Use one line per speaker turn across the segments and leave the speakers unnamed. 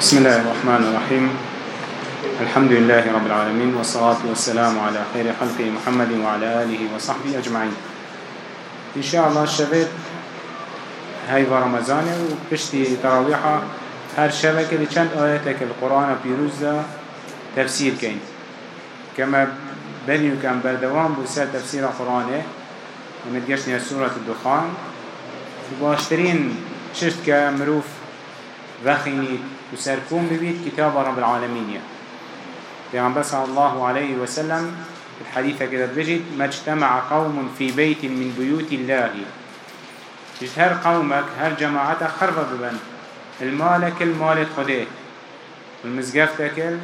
بسم الله الرحمن الرحيم. الحمد لله رب العالمين والصلاة والسلام على خير خلقه محمد وعلى آله وصحبه أجمعين. إن شاء الله الشباب هاي رمضان وبشتي تراويحة هر شبكة لچند آياتك القرآن بيروزة تفسير كين كما بنيو كان بردوان بوسا تفسير القرآن ومتقشني سورة الدخان. وباشترين شفت كمروف وخينيت وسركون ببيت كتاب رب العالمين پیغمبر صلى الله عليه وسلم الحديثة كده بجد ما اجتمع قوم في بيت من بيوت الله. جد هر قومك هر جماعتك خرب ببن. المالك المال خده. والمزقفتك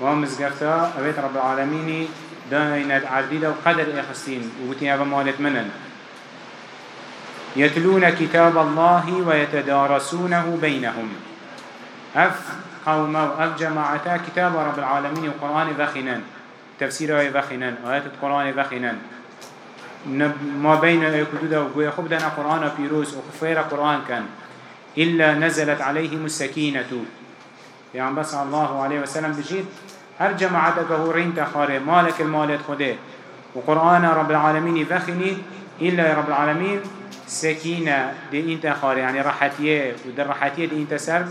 ومزقفتا أبيت رب العالمين دانا عديدة وقدر إخستين وبتين أبا مالت منن. يتلون كتاب الله ويتدارسونه بينهم. أف قوم اف جماعتا كتاب رب العالمين القرآن ذخنن تفسير آية ذخنن آيات القرآن ذخنن ما بين يكدودا وقوية خب دانا قرآن بيروس وخفير قرآن كان. إلا نزلت عليهم السكينة. يعني بس الله عليه وسلم بجيد هر جماعتك هو رين تخاري مالك المالت خده وقرآن رب العالمين ذخني إلا رب العالمين سكينة دي انت خاري. يعني راحتية ودر راحتيه دي انت سرب.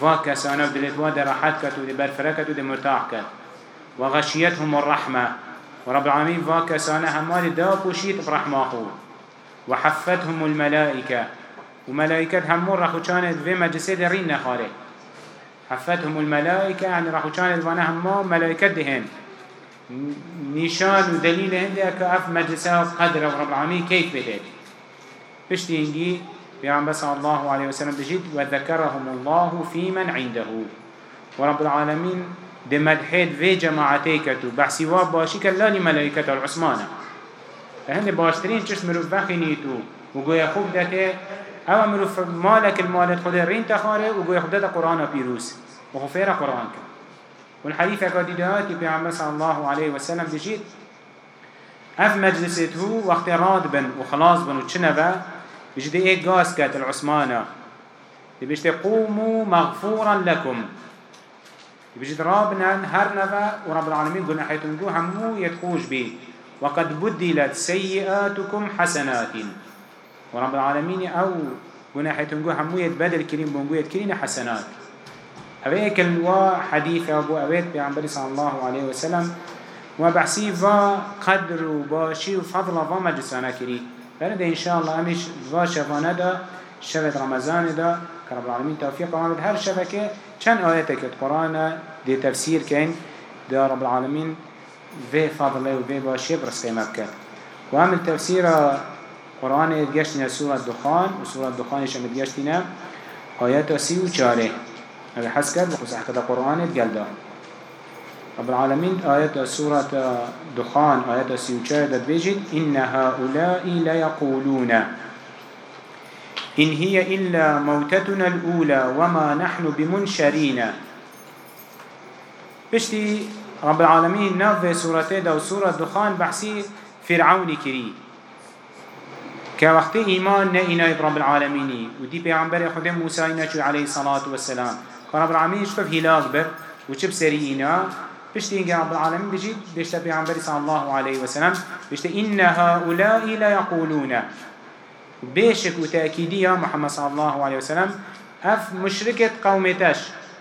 و كسانا دلت و راحت كت و برفره كت و مرتاح كت وغشيتهم الرحمة. ورب العالمين و كسانا همال دا بوشيت برحمة وحفتهم الملائكة. وملائكة همون رخو كانت في مجلسة درين نخاره. حفتهم الملائكة يعني رخو كانت وأنا همون ملائكة دهن نشان ودليل هندي أكاف مجلسة قدر رب العالمين كيف بدأت بشتي هنجي بيعم صلى الله عليه وسلم بجد وذكرهم الله في من عنده. ورب العالمين دي مدحيد في جماعتيكتو بحسي واب لا لملائكة العثمانة فهند باشترين چش مروف بخينيتو وقويا خوب داته أو مروف مالك المالت خود رين تخاره وقويا خوب داته قرآن بيروس. وخفير قرآن كان والحديث قد دهاتي بيعم صلى الله عليه وسلم بجد. أف مجلسته وقت راد بن وخلاص بن وچنبه بجد إيه قاس كات العثمانة؟ بجد قوموا مغفورا لكم. بجد رابنا هر نفا ورب العالمين قلنا حيث همو يتخوش به وقد بدلت سيئاتكم حسنات. ورب العالمين أو قلنا حيث همو يتبدل كريم بنقو يتكرين حسنات. أبيك الوا حديث أبو أبيت بعنبري صلى الله عليه وسلم. وبحسي فا قدر وباشي وفضل فا مجلسانا كريم. فرد إن شاء الله همش ذا شفانه دا شفت رمضان دا. كرب العالمين توفيق وعمد هر شبكة چند آياتك القرآن دي تفسير كين دا رب العالمين في فضله وفي باشي برس قيمة بكت وعمل تفسير قرآن يتجشتنا سورة الدخان وسورة الدخان يشم يتجشتنا آيات سي وچاره هذا حسكت بخصوص حكا القرآن يتجلده رب العالمين. آيات سورة دخان آيات سيوشار بيجد إن هؤلاء لا يقولون إن هي إلا موتتنا الأولى وما نحن بمنشرين. بشتي رب العالمين نافذ سورة دا وسورة دخان بحسي فرعون كري. كوقت إيمان نئنا رب العالمين. ودي بيعنبر خدم موسى عليه الصلاة والسلام. فرب العالمين شفف هلاك بر وشب سرينا. بشتي إنك رب العالمين بجيت بشتى بيعنبري صلى الله عليه وسلم بشتى إن هؤلاء لا يقولون بيشك وتأكيدية محمد صلى الله عليه وسلم أف مشركة قومتش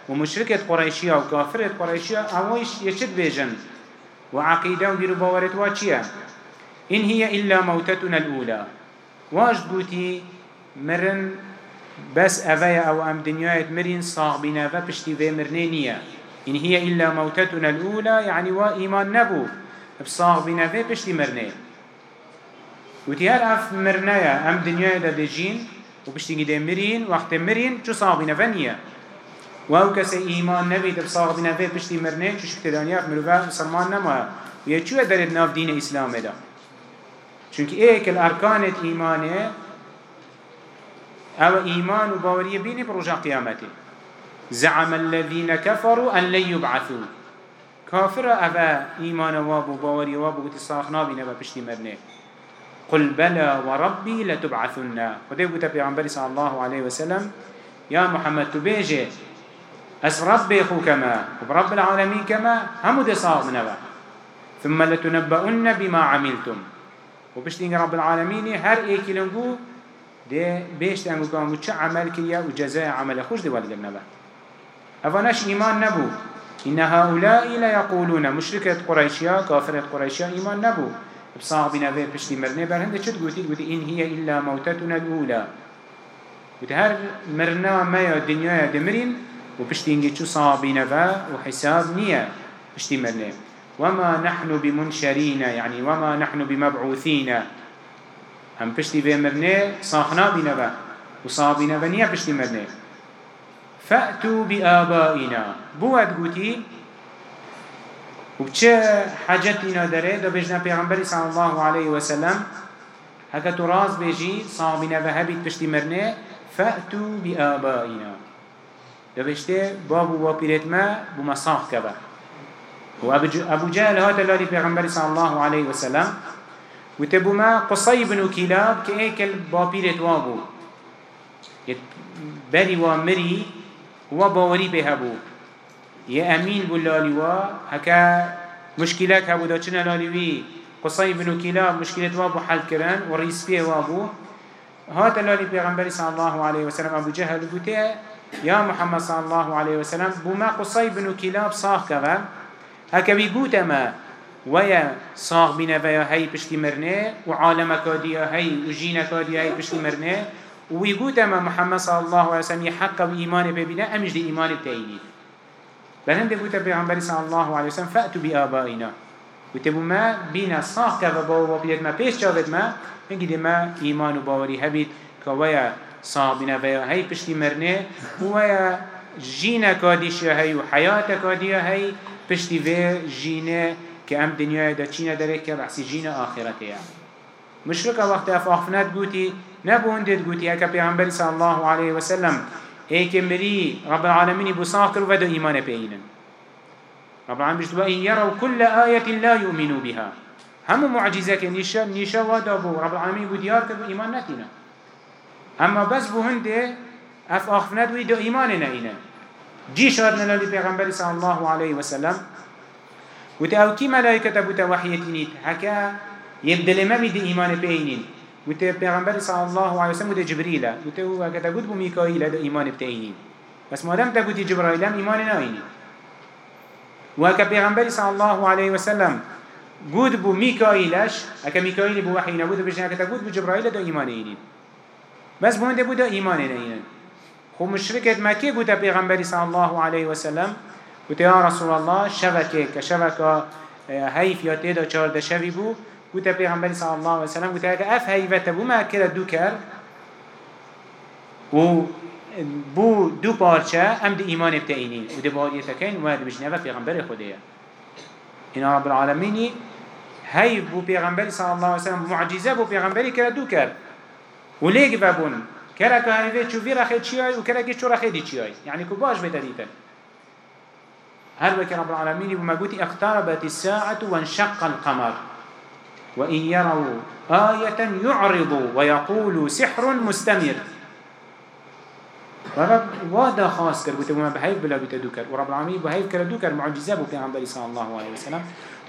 ومشركة قريشية وكافرة قريشية أويش يشد بيجن وعقيدة وديرو باورت واتشيا إن هي إلا موتتنا الأولى واش بوتي مرن بس أفايا أو أم دنيايت مرين صاغبنا فبشتي في مرنينية إن هي إلا موتتنا الأولى يعني وإيمان نبو. بصاغ بنا في بشتي مرنه وتيار أف مرنايا أم دنيا دا دجين وبشتي قد مرين وقت مرين شو صاغ بنا فنيا وهو كسي إيمان نبي تبصاغ بنا في بشتي مرنه شو شكت دانيا في مروفا مسلمان نما؟ ويا شو أدرد ناف دين إسلام دا؟ چونك إيك الأركان إيمانه أو إيمان وباورية بيني بروجا قيامته زعم الذين كفروا أن لن يبعثوا. كافر أبا إيمان وابو باوري وابو تساخنا بنا بشتي مرنه قل بلى وربي لتبعثن. وده قلت بيعنبري صلى الله عليه وسلم يا محمد تبيجي اس رب خو كما ورب العالمين كما همو دي صاغ منبا ثم لتنبؤن بما عملتم. وبشتين رب العالمين هر ايكي لنقو دي بيشت انقو كانوا چه عمل كيا وجزاء عمل خوش دي والد النبا افاناش إيمان نبو؟ إن هؤلاء لا يقولون. مشركة قريشيا كافرة قريشيا إيمان نبو. بصاغ بنا في بشتي مرنة برهند چد قوتي؟ قوتي إن هي إلا موتتنا الأولى. قوتي هر مرنا ما يا الدنيا دمرين وبشتي إنجي چو صاغ بنا وحساب نية بشتي مرنة. وما نحن بمنشرين يعني وما نحن بمبعوثين. هم بشتي في مرنة صاخنا بنا وصاغ بنا نية بشتي مرنة. فأتوا بآبائنا. بود قوتي وچه حاجتنا داره دو بجنا پیغمبری صلی الله علیه وسلم هكا تراز بيجي صابنا وهبت پشتی مرنه فأتوا بآبائنا. دو بجته بابو وابيرت ما بمصاخ كبا وابو جهل هذا الذي پیغمبری صلی الله علیه وسلم وتبو ما قصي بن كلاب كأيكل بابيرت وابو بري ومري و به هبو. یه امین بو لالیوا هکا مشکلات هبو دا چنه لالیوی قصای بنو کلا مشکلات وابو حل کرن و ریس بیه وابو هات لالی پیغمبری صلی الله علیه وسلم ابو جهل بوته یا محمد صلی الله علیه وسلم بو ما قصای بنو کلا بصاخ کبا هکا بی بوته ما ويا صاغ بنا ويا هاي بشتي مرنه وعالم كاديا هاي وجينا كاديا هاي بشتي مرنه ويقول تما محمد صلى الله عليه وسلم يحق وإيمان ببنا أمش دي إيمان بتايني بل هم دي بيغمبر صلى الله عليه وسلم فأتوا بآبائنا. وتبو ما بينا صاح كذا باو وبيت ما بيش جاوت ما دي ما إيمان وباوري هبيت كويا صاح بنا ويا هاي پشتي مرنه ويا جينا كاديش هاي وحياة كادية هاي پشتي في جينا كأم دنيا دا چينا دارك كبحسي جينا آخرته مشركة وقت أفافنات قوتي نبو هندت قوتي هكا پیغمبر صلى الله عليه وسلم. ايك مري رب العالمين بصاكر ودو إيمان بينا رب العالمين بجدوا إن يروا كل آية لا يؤمنوا بها. هم معجزة نيشا نيشا ودابو رب العالمين بديار كدو إيمان نتنا أما بس بو هنده أف أخفنات ويدو إيماننا إنا جي شهدنا للي پیغمبر صلى الله عليه وسلم. وتأو كي ملائكة بوتا وحيتينيت هكا يبدل ما بيد إيمان بينين. وته پیغمبر صلی الله علیه وسلم وته جبريل هو اگه تقول بو میکائیل ده ایمان بتاینی بس مادام تقول جبرائیل هم ایمان ناینی و اگه پیغمبر صلی الله علیه وسلم قد بو ميكائيلش اكا ميكائيل بو وحي نبود بجنا اكا تقود بو جبرائيل دا ايمان اينين بس بو هنده بو دا ايمان اينين خو مشركت مكي قد پیغمبر صلى الله عليه وسلم. قد يا رسول الله شبكه كشبكه هيف يا تيدا چار دا شوي بو. قلت پیغمبر صلی الله علیه وسلم قلت اف هیوت بو ما کرد دو کر و بو دو پارچه ام دی ایمان ابتعینی. و دی باریت کن و دی بجنه و پیغمبر خوده اینا رب العالمینی هی بو پیغمبر صلی الله علیه وسلم معجزه بو پیغمبری کرد دو کر و لیگ ببون کرا که هیوه چوفی رخی چیای و کرا که چو رخی دی چیای یعنی که باش بدریتن هر وكي رب العالمين بما قلت اقتربت الساعة وانشق القمر. وإن يروا آية يعرضوا ويقولوا سحر مستمر. رب وادا خاص كر بتو ما بهيف بلا بتدوكر. ورب العالمين بهيف كر دوكر معجزة بو پیغمبر صلى الله عليه وسلم.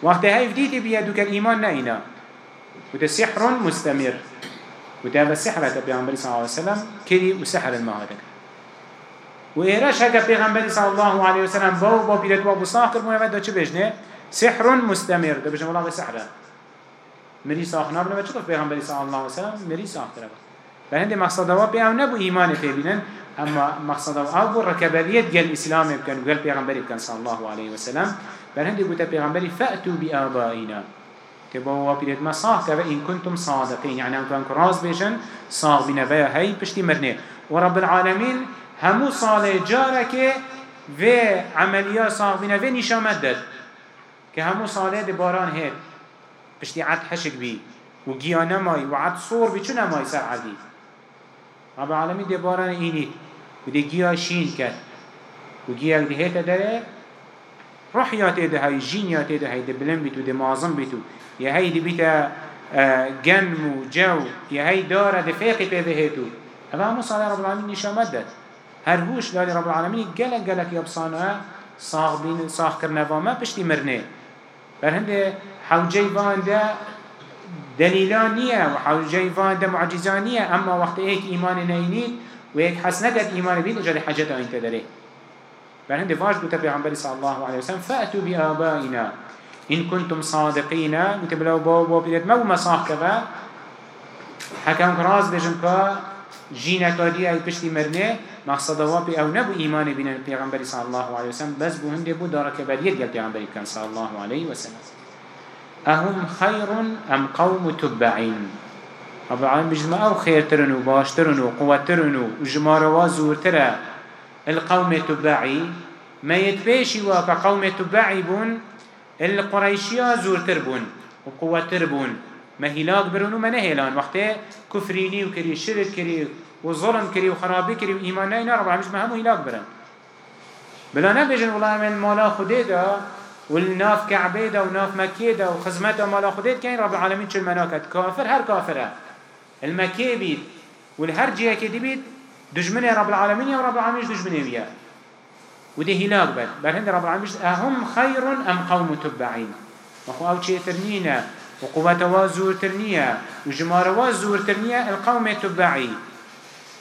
وقت هيف ديتي بيا دوكر إيمان ناينا. وده سحر مستمر. وده هذا سحر هكا پیغمبر صلى الله عليه وسلم. كري وسحر المهادك وإيراش هكا پیغمبر صلى الله عليه وسلم. باو با بيرت وابو صاحر مو يمد چه بجنه؟ سحر مستمر. ده بجنه والله سحره. مری ساخت نبنه و چطور پیغمبری صلی الله علیه وسلم مری ساخت ربا به هنده مقصد و بی أو نبو ایمان پی بینن اما مقصد و أو رکبریت گل اسلام بکن گل پیغمبری بکن صلی الله علیه وسلم به هنده بوتا پیغمبری فأتو بی آبائینا تبا و پیرت ما صاح که این کنتم صادقین یعنی هم کن راز بیشن صاح بنا و هی پشتی مرنه. و رب العالمین همو صالح که و عملیات و نشامت داد. که همو صالح باران هید پشتی عد و گیا نمای و عد صور بی چو نمای سر عدی. رب العالمین دی باران اینی. و دی گیا شین کرد. و گیا دی هیتا داره روح یا تیده های جین یا تیده های دی بلن بیتو دی معظم یا های دی بیتا گنم و جو. یا های داره دی فیقی پیده هیتو. اوه همو صالح رب العالمین نشامت داد. هر هوش لالي رب العالمين قلق قلق يبصانها صاغ بين صاغ كرنفاما بشتي مرنه. برهند حوجي فان ده دليلانية وحوجي فان ده معجزانية أما وقت ايك إيمان نينيد ويك حسنكت إيمان بيد أجل حاجته انت داري برهند فاش بوتا بيغنبري صلى الله عليه وسلم فأتوا بآبائنا إن كنتم صادقين متبلو بابا بيدت مو مساح كذا حكم راز بجن كا جينا كادي أي بشتي مرنه مقصد وابي أو نبو إيمان بنا البيغمبر صلى الله عليه وسلم بس بو هنده بو دارك بريد قال البيغمبر كان صلى الله عليه وسلم. أهم خير أم قوم تبعين رب العالمين بجمع أو خير ترنو باش ترنو قوة ترنو وجمار وازور ترى القوم تبعي ما يتباشي واقع قوم تبعي بون القريشيا زور تربون وقوة تربون ما برونو ما نهلان. وقته كفريني وكري شرك كري وظلم كري وخرابي كري وإيمان نينا رب العالمين ما همو هلاك برن. بلا نبجن والله من مالا خده دا والناف كعبه دا وناف مكيه دا وخزمته مالا خده كين رب العالمين شو المناكت كافر هر كافره المكيه بيت والهر جيه كده بيت دجمنه رب العالمين يا رب العالمين دجمنه بيا وده هلاك بد. بل هند رب العالمين أهم خير أم قوم تبعين وخو أو شيء ترنينا وقوة وازور ترنية وجمار وازور ترنية القوم تبعي.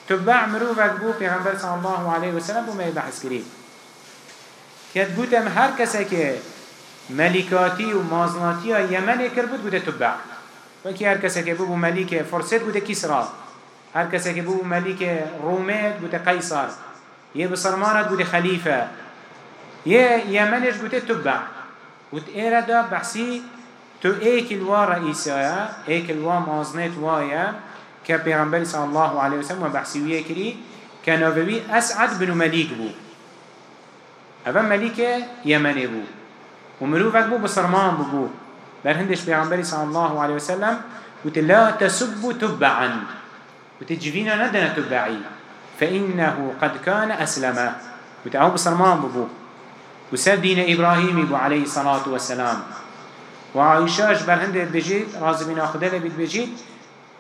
تبع مروفك بو پیغمبر صلى الله عليه وسلم بو ما يبحث كريم كد بودم هر کسی که ملکاتی و مازناتی تبع. وکی هر کسی که بو ملک فرست بوده کسرا. هر کسی که بو ملک رومت بوده قیصر یه بسرمانت بوده خلیفه. یه تبع. بود ایره تو ایک الوا رئیسه ایک الوا مازنت وایا که پیغمبر صلی الله علیه وسلم و بحثیویه کری اسعد بن ملیک بو. اول ملیک یمنی بو. و مروفک بو بسرمان بو بو. بر هندش پیغمبر صلی الله علیه وسلم قلت لا تسبوا تبعا. وتجفينا ندنا تبعي فإنه قد كان أسلم. وتعوب بسرمان ببو وسب دين إبراهيم بو عليه الصلاة والسلام وعائشاش برهند بجيت رازي بنا خدالة بيت بجيت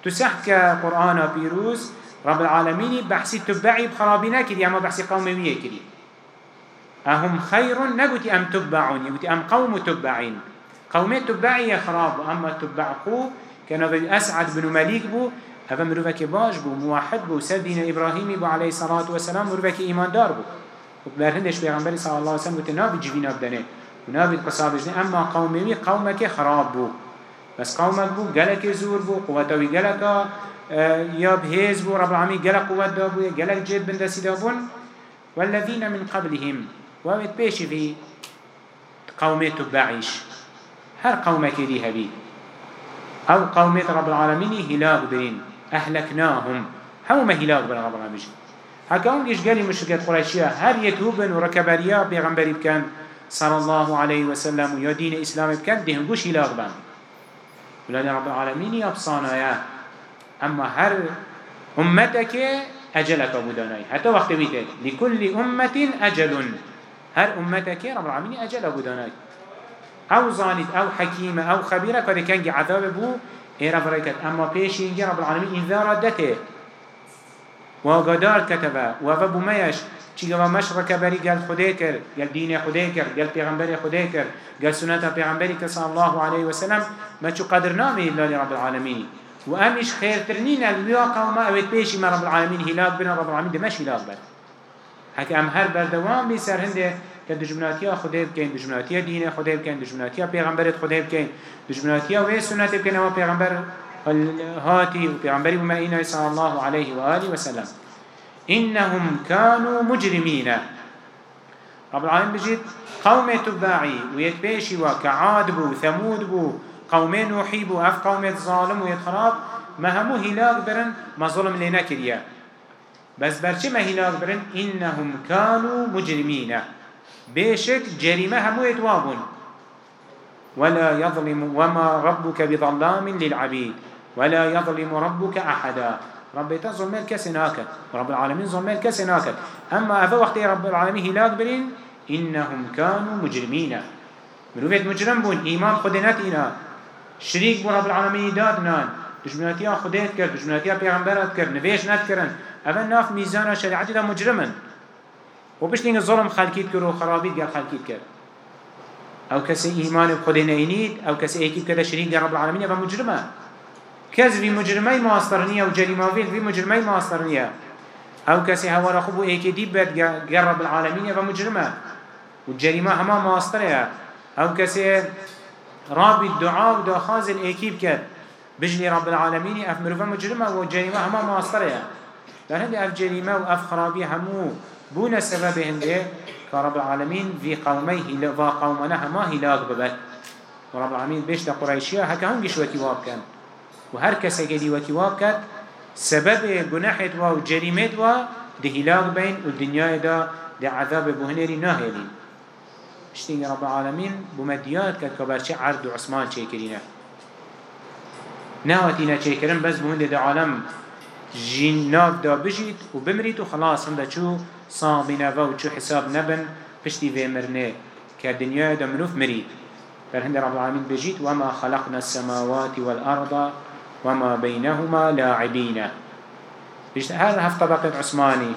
تسحت كقرآن بيروز رب العالمين بحثي تبعي بخرابنا كدي أما بحثي قومية كدي أهم خير نقولي أم تبعون يقولي أم قوم تبعين قومي تبعي خراب أما تبعقو كان أسعد بن مليك بو هذا مروفك باش بو موحد بو سر دين إبراهيمي بو عليه الصلاة والسلام مروفك إيمان دار بو. وبرهندش بيغنبري صلى الله عليه وسلم قلت نابي جبينا بدنه ونابي قصابجنه أما قومي قومك خراب بو. بس قومك بو قلق زور بو قوتوي قلق يا بهيز بو رب العالمين قلق قوت دابو قلق جد بندسي دابون والذين من قبلهم وامت بيش في قومي تبعيش هر قومك دي هبي أو قومي رب العالمين هلاك برين أهلكناهم هم هلاك بر رب العالمين هكا هم جيش قالي مشركات قريشية هر يتوبن وركباريا بيغنبري بكان صلى الله عليه وسلم ويا دين إسلام بكان دهم قوش هلاك بان ولان رب العالمين يبصانا يا أما هر أمتك أجلك أبو داناي حتى وقت بيتك لكل أمة أجل هر أمتك رب العالمين أجل أبو داناي أو ظالد أو حكيمة أو خبيرة كده كان عذاب بو. إيرا فريكت أما بيشي إنجي رب العالمين إنذار دته. وقدار كتبه وفبو ميش چیگه و مش رکبری گل خدا کر گل دین خدا کر گل پیغمبر خدا کر گل سنت پیغمبری که صلی الله علیه و سلم ما چو قدر نامی الله رب العالمین. و امش خیر ترنین الویا قوم اوید پیشی ما رب العالمین هلاک بنا رب العالمین دمش هلاک بد حکه ام هر بردوام بی سر هنده که دجمناتیا خدا بکن دجمناتیا دین خدا بکن دجمناتیا پیغمبرت خدا بکن دجمناتیا و سنت بکن و پیغمبر هاتي وبيعمبري بما صلى الله عليه وآله وسلم إنهم كانوا مجرمين. رب العالمين بجيت قوم تباعي ويتباشي وكعاد بو ثمود بو قوم نوحي بو أف قوم ظالم ويتخراب ما همو هلاك برن ما ظلم لنا كريا. بس برچه ما هلاك برن إنهم كانوا مجرمين. بيشك جريمة همو يتوابون. ولا يظلم وما ربك بظلام للعبيد. ولا يظلم ربك أحدا. رب يتا ظلم الكسي ناكد ورب العالمين ظلم الكسي ناكد أما أفا وقت رب العالمين هلاك برين إنهم كانوا مجرمين. مروفيت مجرم بون إيمان خدنات إنا شريك رب العالمين داد نان. دجمناتيا خديت كر دجمناتيا پیغمبرات كر نفيش نات كرن أفا ناف ميزان شريعتي دا مجرمن. و بشتين الظلم خلقيت كر و خرابيت قال خلقيت كر أو كسي ايمان بخده نينيت أو كسي ايكيب كده شريك رب العالمين يبقى مجرمه. كز في مجرمي ماسترنية و جريمة في مجرمي ماسترنية أو كسي هوا رخبو ايكي دي بيت رب العالمين و جريمة هما ماسترية أو كسي رابي الدعاء و داخاز الايكيب كد بجلي رب العالمين اف مروفا مجرمة و جريمة هما ماسترية لأن اف جريمة و اف خرابي همو بونا سبب هنده كرب العالمين في قوميه و قومنا هما هلاك ببت ورب العالمين بيشتا قريشيا هكا هم جشوتي واب كان وهر كسا قدي وتي واب كان سبب جناحت و جريمت و ده هلاك بين والدنيا دا ده عذاب بهنري ناهلين اشتين رب العالمين بمديات كد كبرچه عرض و عثمان چه کرینه نهاتینا چه کرن بس بهنده ده عالم ناف دا بجيت و بمريت و خلاص هنده چو صابنا و چو حساب نبن پشتی في مرنه که دنیا دا منوف بل هند رب العالمين بجيت وما خلقنا السماوات والأرض وما بينهما لاعبين. بجيت هذا هف طبقة عثماني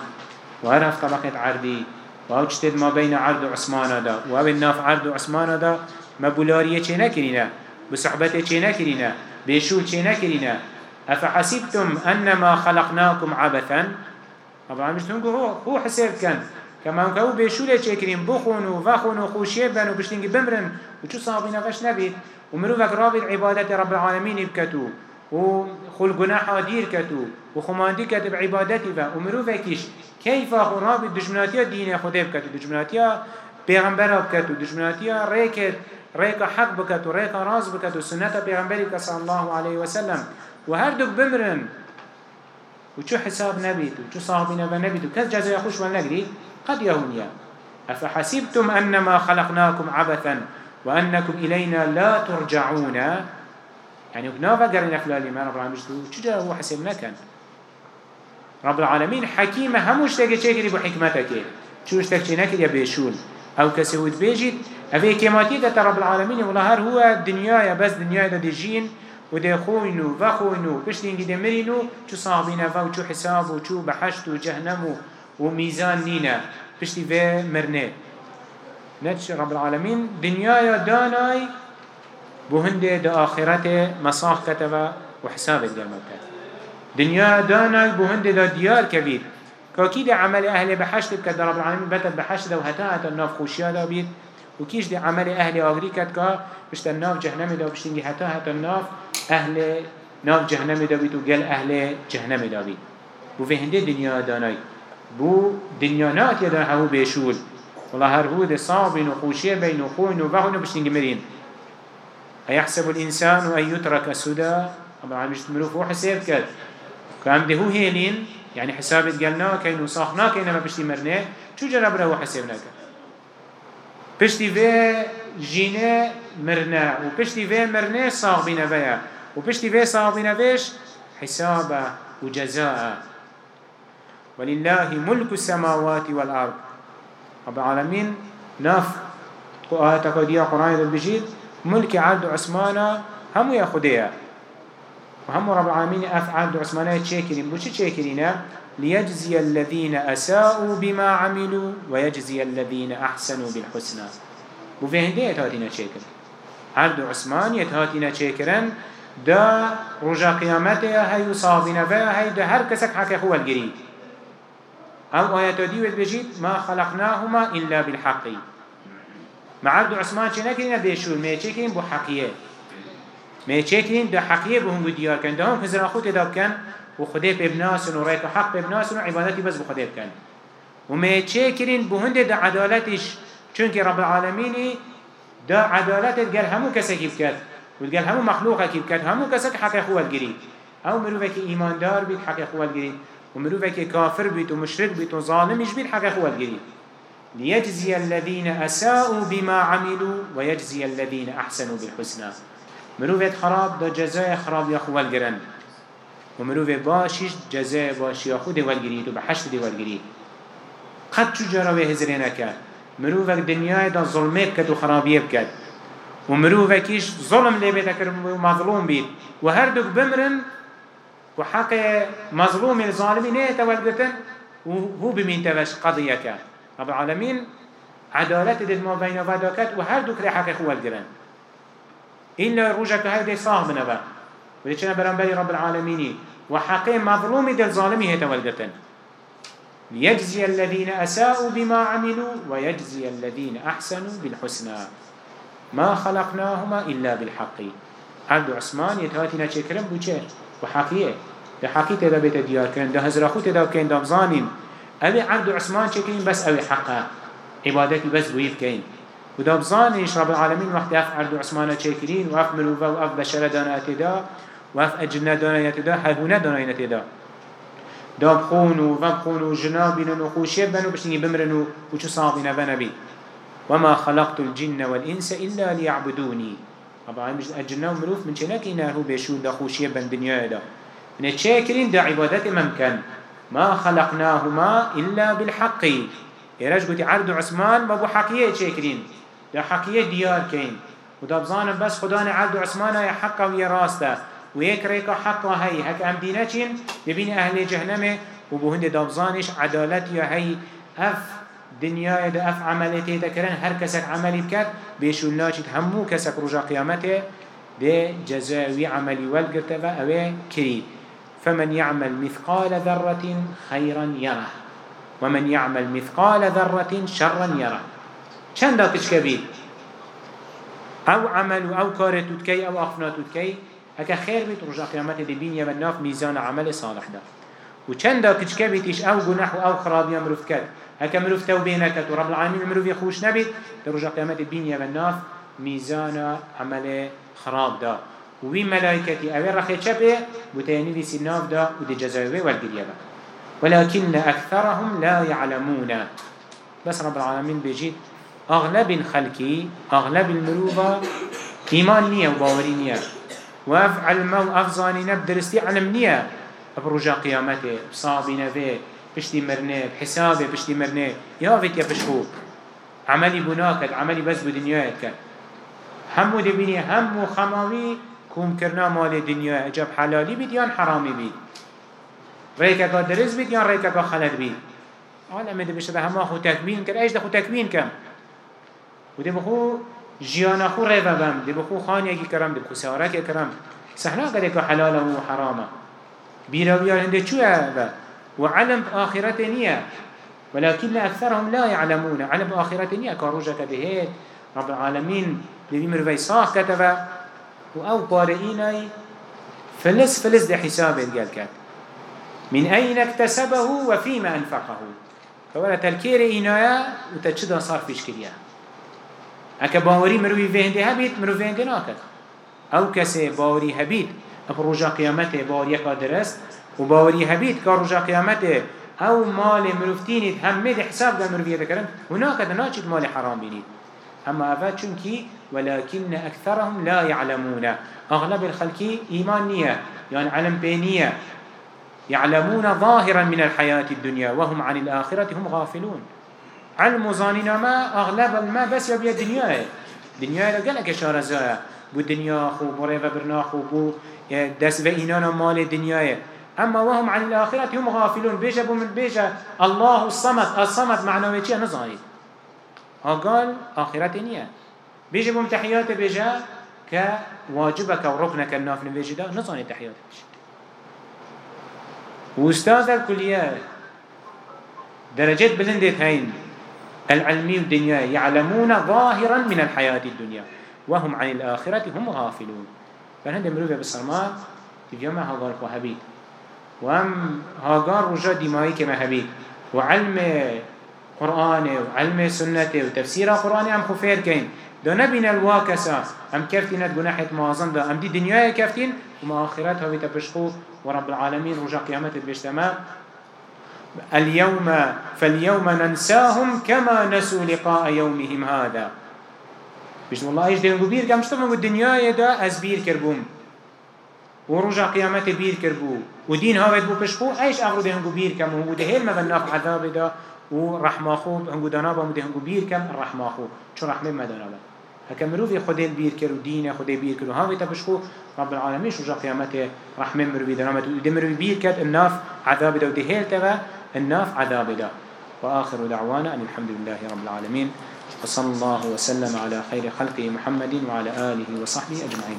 وهذا هف طبقة عردي وهو تشتد ما بين عرض عثمان دا وهو الناف عرض عثمان دا ما بولارية چه نكرينا بصحبته چه نكرينا بيشو چه نكرينا أفحسبتم أنما خلقناكم عبثا؟ طبعا مش تنقو هو هو كان. كما هو بيشولة چكرين بخونو وفخونو خوشيه بنو بشتنجي بمرن. وشو صابين فش نبي ومرو فك رابط عبادة رب العالمين يبكتو وخل جناح دير كتو وخماندي كتب عبادتي فا ومرو فكيش كيف أخو رابط دجمناتيا دين خده بكتو دجمناتيا پیغمبر بكتو دجمناتيا ريكت ريك حق بكتو ريك راز بكتو سنة پیغمبرك صلى الله عليه وسلم. وهردك بمرن. وشو حساب نبيت وشو صاحبي نبا نبيت وكذا جزاء خوش ولا نقري قد يهونيا أفحسبتم أنما خلقناكم عبثا وأنكم إلينا لا ترجعون. يعني نافا قرنا فلالي ما رب العالمين. شو جاء هو حسبنا كان. رب العالمين حكيمة هموش تاكي تشكري بحكمتك شو اشتكي نكر يا بيشون. أو كسهود بيجيت أفي كيماتي ده رب العالمين والله هر هو الدنيا يا بس دنيا ده دي جين. وده خوينو وخوينو. بشتين قد مرينو. چو صابينا فا وچو حساب وچو بحشت وجهنم وميزان نينا. بشتي في مرنة. نتش رب العالمين دنيا يا داناي بهنده دا آخرته مصاح كتبه وحساب الجمال دنيا داناي بهنده دا ديار كبير كاكيد عمل أهل بحشت بكت رب العالمين بتت بحشت وهتا هتا الناف خوشيا دا بيت وكيش دي عمل أهل آغري كت كا بشت الناف جهنم دا بشتنجي هتا هتا الناف أهل ناف جهنم دا بيت وقال أهل جهنم دا بيت وفي هنده دنيا داناي بو دنيا نات يدان هو بيشول والله هر هو ده صعب وخوشية بين وخوين وبهون بشتنجي مرين أيحسب الإنسان أن يترك سدى؟ مش تمروف هو حساب كد كام ده هو هيلين يعني حسابت قالنا كين وصاخنا كين ما بشتي مرنه شو جرب له حسابنا كد بشتي في جينه مرنا وبشتي في مرنا صاغ بنا فيا وبشتي في صاغ بنا فيش حسابه وجزاء. ولله ملك السماوات والأرض. رب العالمين ناف. آيات قدية قرآن البجيد ملك عبد عثمانا هم ياخديها وهم رب العالمين أف عبد عثمانا تشاكرين بوش تشاكرين ليجزي الذين أساءوا بما عملوا ويجزي الذين أحسنوا بالحسنى. وفي هندية يتهاتينا تشاكر عبد عثمان يتهاتينا تشاكرا دا رجا قيامتها هاي صابنا فيها هاي دا هر كسك حكي هو القريب أو آيات ديوت بجيت ما خلقناهما إلا بالحق. مع عبد عثمان چه نكرين بيشور ما يچكرين بو حقية ما يچكرين ده حقية بهم بديار كان ده هم كزرا خود داب كان وخده ببناسن ورأيت حق ببناسن وعبادتي بس بخده كان وما يچكرين بو هنده ده عدالتش چونك رب العالمين ده عدالت قال همو كسا كيف كات وقال همو مخلوقه كيف كات همو كسا حق خوال الجري أو مروفك ايمان دار بيت حق خوال الجري ومروفك كافر بيت ومشرك بيت وظالم بيت حق خوال الجري ليجزي الذين أساءوا بما عملوا ويجزي الذين أحسنوا بالحسنى. مروفة خراب؟ دا جزاء خراب يخو والجرن ومروفة باشش؟ جزاء باش يخو دي والجريد وبحشت دي والجريد قد شو جراوه هزرينك مروفة دنيا دا ظلمه بكت وخرابيه بكت. ومروفة كيش ظلم لبيتك ومظلوم بيت. وهردك بمرن وحق مظلوم الظالمين إيه توالدتن وهو بمين تبش قضيك رب العالمين عدالت دل ما بين وداكت وهر دو كري حق خوال جرن إلا روجك هاي دي صاحب نبا ودي چنا برنبري رب العالمين وحقي مظلوم دل ظالمي هيتا والجتن ليجزي الذين أساءوا بما عملوا ويجزي الذين أحسنوا بالحسنى. ما خلقناهما إلا بالحق. عبد عثمان يتهاتنا چكرم بو چه وحقية ده حقية ده بيت ديار كن ده هزراخو تدا كن ده بزانين أبي عبد عثمان چكرين بس أبي حقا عبادتي بس بويف كين وده بزانيش رب العالمين وقت أف عبد عثمان چكرين وأف مروفا وأف بشر دانا أتدا وأف أجنة دانا يتدا ههونا دانا يتدا داب خونو وفب خونو جنابين وخوشيب بنو بشتني بمرنو وچو صابين بنبي وما خلقت الجن والإنس إلا ليعبدوني. طبعا مش الجن ومروف من شنك هو بيشون دا خوشية بن دنيا دا من الشاكرين دا عبادات ممكن ما خلقناهما إلا بالحق. إيراج قلت عرض عثمان ما بو حقية شاكرين دا حقية ديار كين. ودا بظانم بس خدان عرض عثمان يا حقا ويا راسته. ويك ريكا حقا هاي هك أم ديناتين ببين أهل جهنم وبهند دابزانش عدالت يا هاي أف دنیا دا اف عملیتی تکرن هر کسک عملی بکد بیشون ناچید همو کسک رجا قیامته ده جزاوی عملی والگرته و اوه کرید فمن يعمل مثقال ذرة خيرا يره. ومن يعمل مثقال ذرة شرا يره. چند داكش كبير أو عمل أو كارت تكي أو اخفنا تكي هكا خير بيت رجا قيامته دي بين يمن ناف ميزان عمل صالح ده. وچند داكش كبيتش أو گناح أو خرابي امروف كد هكا مروف توبه نكت ورب العالمين مروف يخوش نبيت درجة قيامت بين يمناف ميزان عمل خراب دا وي ملائكتي اوه رخي چپه بتيني دي سناف دا ودي جزاوه والقريبا ولكن أكثرهم لا يعلمون بس رب العالمين بيجيت أغلب خلقي أغلب المروفة إيمان نية وباوري نية وأفعل مو أفظاني نبدرستي علم نية برجا قيامته بصابي نفيه بشتي مرنه بحسابه بشتي مرنه. يا فيت يا بشخو عملي بناكت عملي بس بدنياك همو دبيني همو خمامي كوم كرنا مال دنيا اجاب حلالي بيت يان حرامي بيت ريكا كا درز بيت يان ريكا كا خلد بيت آن امده بشته همه خو تكبين كر إيش ده خو تكبين كم وده بخو جيانا خو ريفا بم. ده بخو خانيا كي كرم ده بخو سارا كي كرم سحنا قد حلاله وحرامه بيراويا هنده چوه؟ وعلم بآخرة نية ولكن أكثرهم لا يعلمون علم بآخرة نية كاروجة كده رب العالمين لذي مروي صاح كتب وأو بارئين فلس فلس ده حساب قال كات من أين اكتسبه وفيما أنفقه فولا تلكير إنايا وتجد صار فيش كريا أكا باوري مروي فهنده هبيت مروي فهنده ناكت أو كسي باوري هبيت أبروجا قيامته باوري قادرست وباوري هبيت كارجا قيامته أو مال مروفتيني همه حساب ده مروفيه ذكرن هناك ناجد مال حرام بينيد أما آفات چونكي ولكن أكثرهم لا يعلمون. أغلب الخلق إيمان نية يعني علم بينية يعلمون ظاهرا من الحياة الدنيا وهم عن الآخرة هم غافلون. علم ظاننا ما أغلب الماء بس يبيا الدنيا. الدنيا لقلك شارزايا بو الدنيا خو مريفا برناخو بو دس و إينانا مال الدنيا. أما وهم عن الآخرة هم غافلون. بيجا بمن بيجا. الله الصمد الصمد معنوي چيه نظاهي قال آخرة نية بيجا بم تحيات بيجا كواجبك وركنك النافل بيجا ده نظاني تحيات بيجا. وأستاذ الكلية درجات بلندت هين العلمي والدنيا يعلمون ظاهرا من الحياة الدنيا وهم عن الآخرة هم غافلون. فهذا مروفة بالصرمان تجمع هذا القهبيت وهم هاجار رجا دمائي كما هبيت. وعلم قرآن وعلم سنة وتفسير قرآن هم خفير كين دا نبين الواكسا هم كفتين جناحة معظم دا. هم دي دنيا كفتين وما آخرتها بتبشخو ورب العالمين رجا قيامة البجتماع اليوم فاليوم ننساهم كما نسوا لقاء يومهم هذا. بجد والله إيش دين بير كم شتفهم الدنيا دا أزبير كربوم ورجع قيامته بير كربو ودين هاوت بو بشخو إيش افرو هنگو بير كم وهنگو ده هل ناف عذاب دا. ورحمة خو هنگو دانابا مده هنگو بير كم الرحمة خو چو رحمة مدنابا هكا مروفي خده البير كرو دينه خده بير كرو هاوت بشخو رب العالمين شجع قيامته رحمة مروفي دانابا وده مروفي بير كت الناف عذاب دا وده هل تغا الناف عذاب دا وآخر دعوانا أن الحمد لله رب العالمين وصلى الله وسلم على خير خلقه محمد وعلى آله وصحبه أجمعين